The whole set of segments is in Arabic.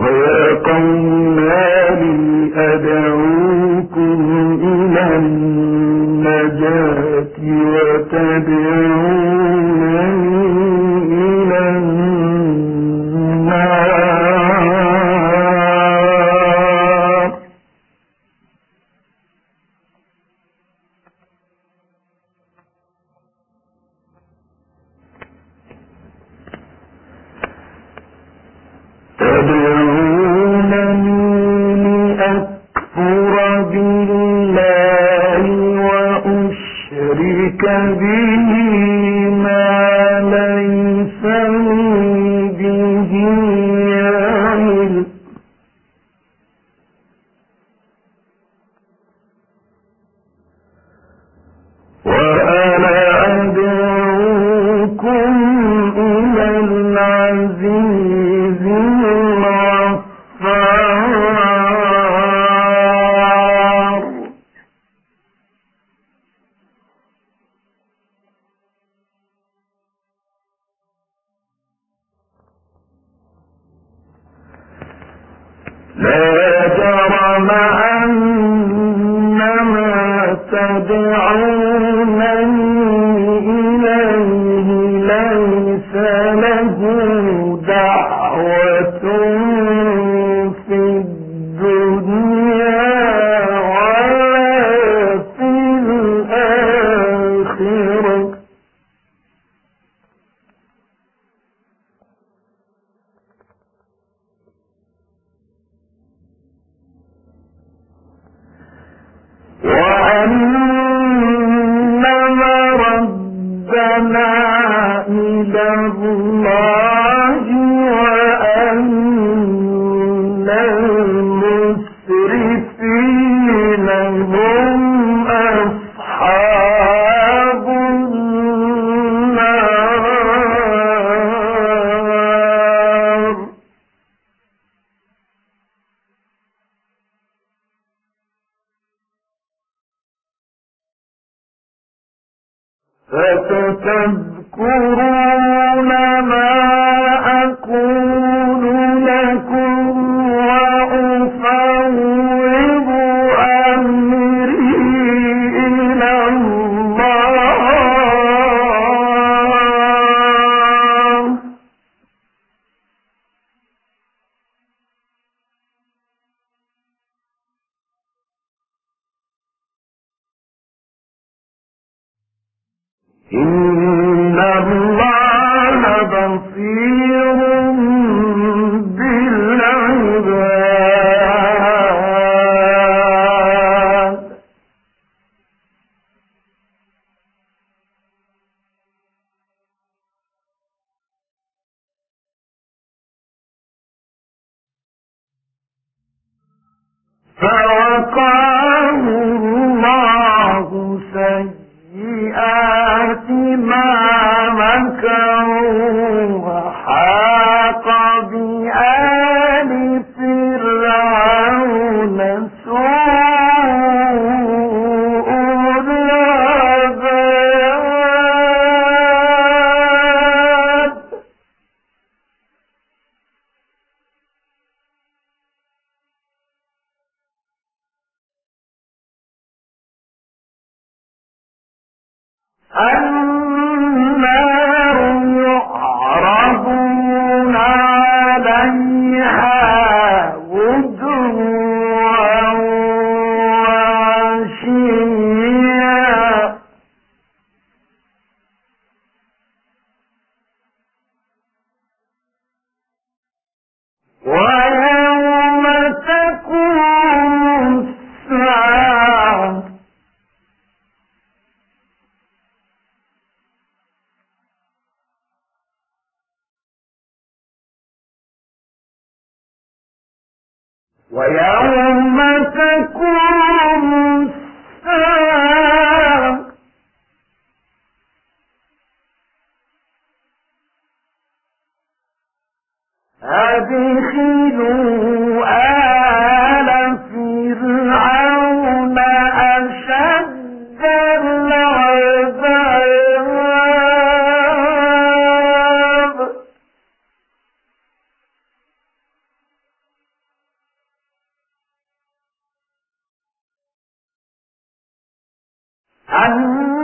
ويا أدعوكم إلى النجاة وتدعونني إلى فستذكرون ما ويوم أن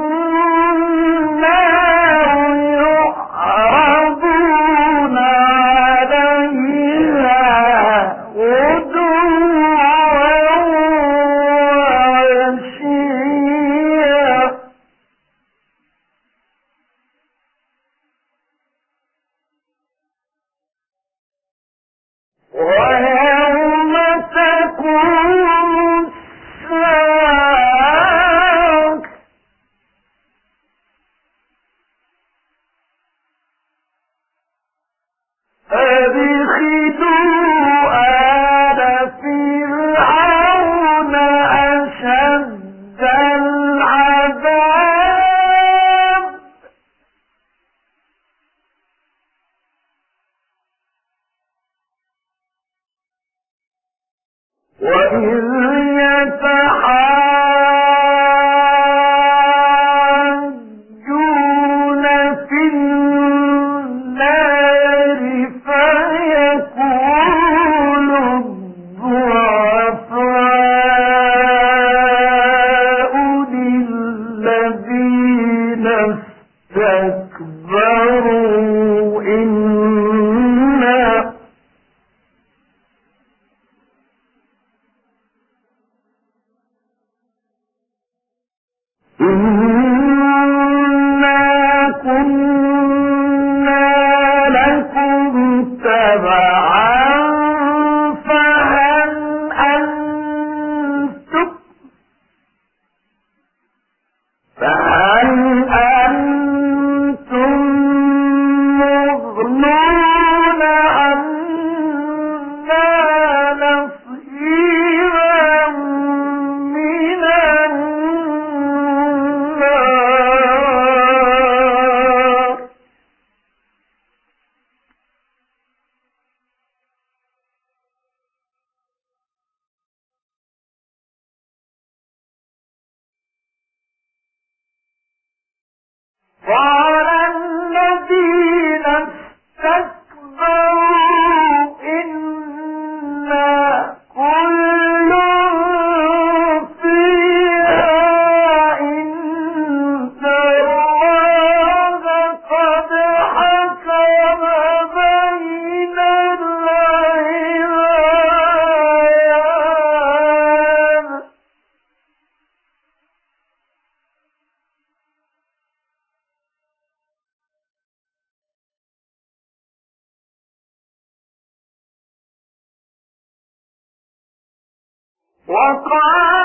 وإن يتعلم وقال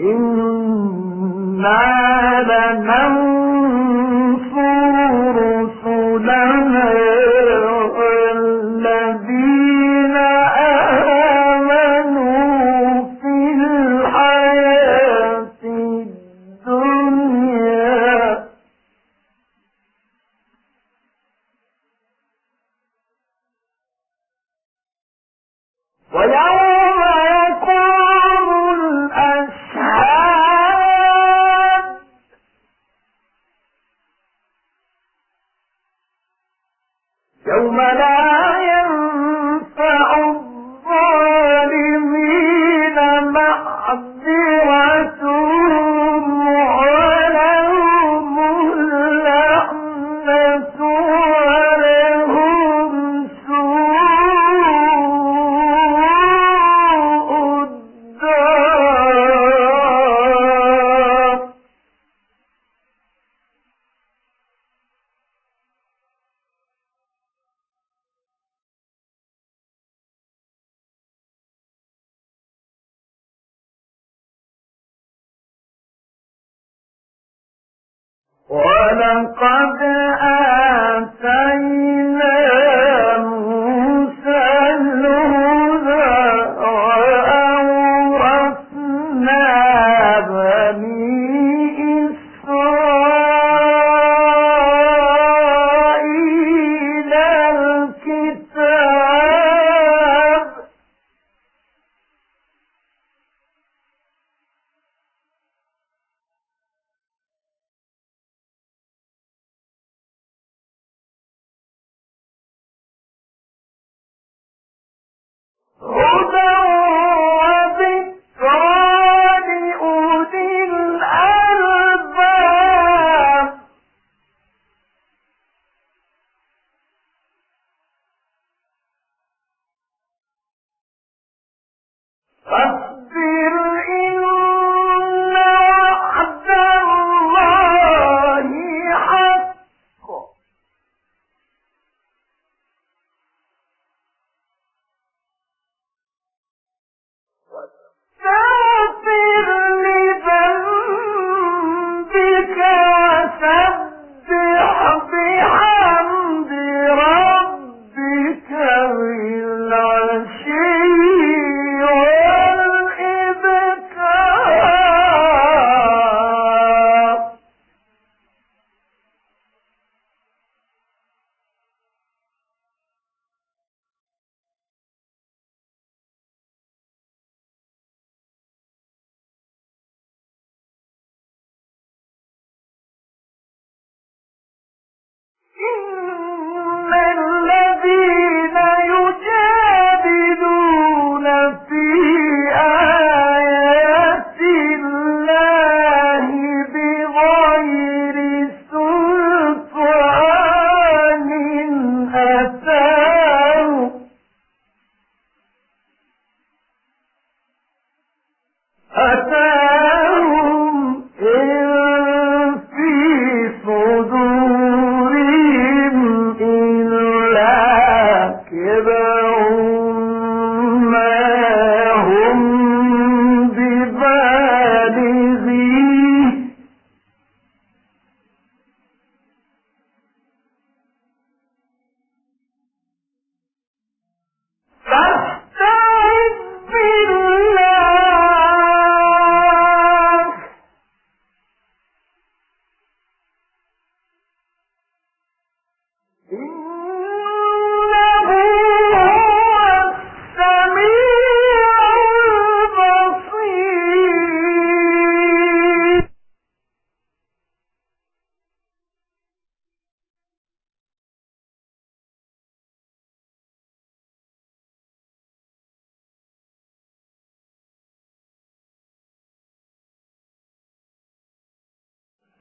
إنا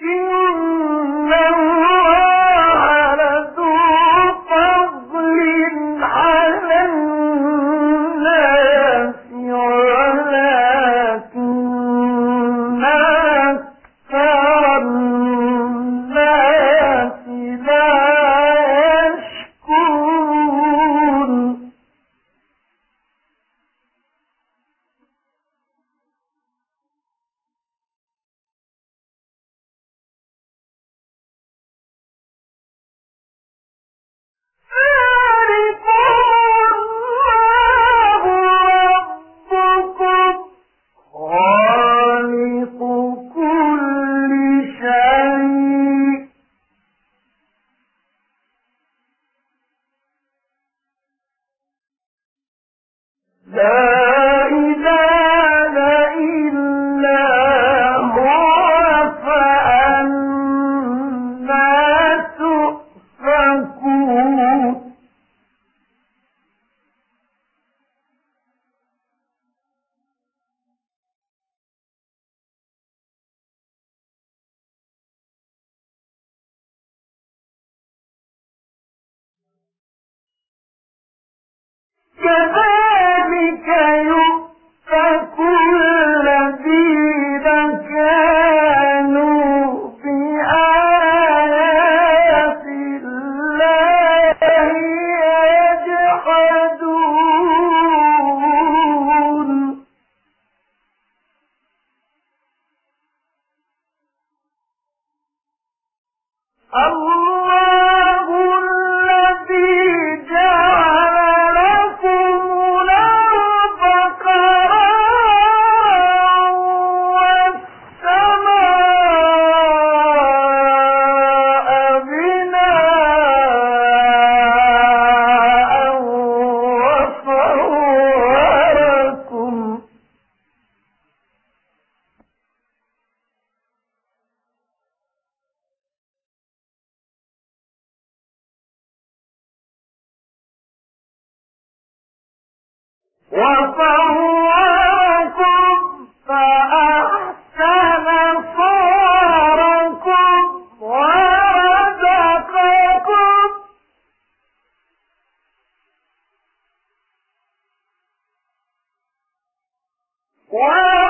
You لا Oh. وَلَا